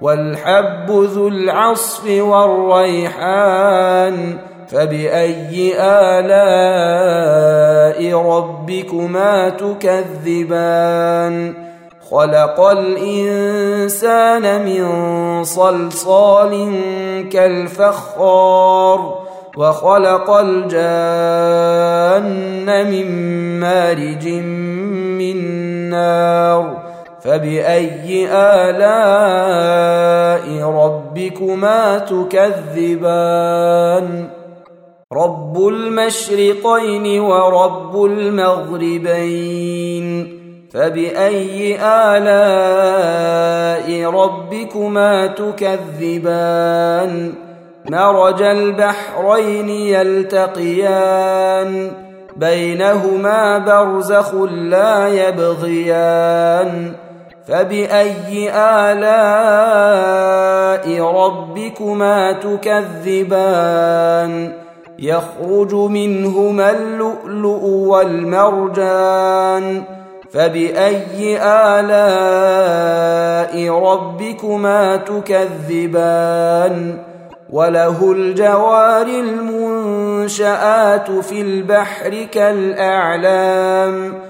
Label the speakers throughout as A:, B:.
A: والحب ذو العصف والريحان فبأي آلاء ربكما تكذبان؟ خلق الإنسان من صلصال كالفخار وخلق الجان من مارج من نار فباي الاء ربكما تكذبان؟ رب المشرقين ورب المغربين فباي الاء ربكما تكذبان؟ مرج البحرين يلتقيان بينهما برزخ لا يبغيان. فباي الاء ربكما تكذبان يخرج منهما اللؤلؤ والمرجان فباي الاء ربكما تكذبان وله الجوار المنشآت في البحر كالأعلام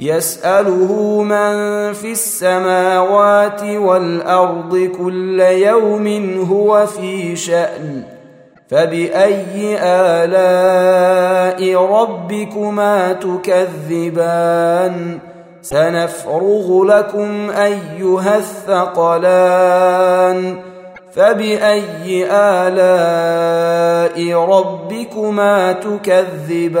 A: يسأله من في السماوات والأرض كل يوم هو في شأن فبأي آلاء ربكما تكذبان؟ سنفرغ لكم أيها الثقلان فبأي آلاء ربكما تكذبان؟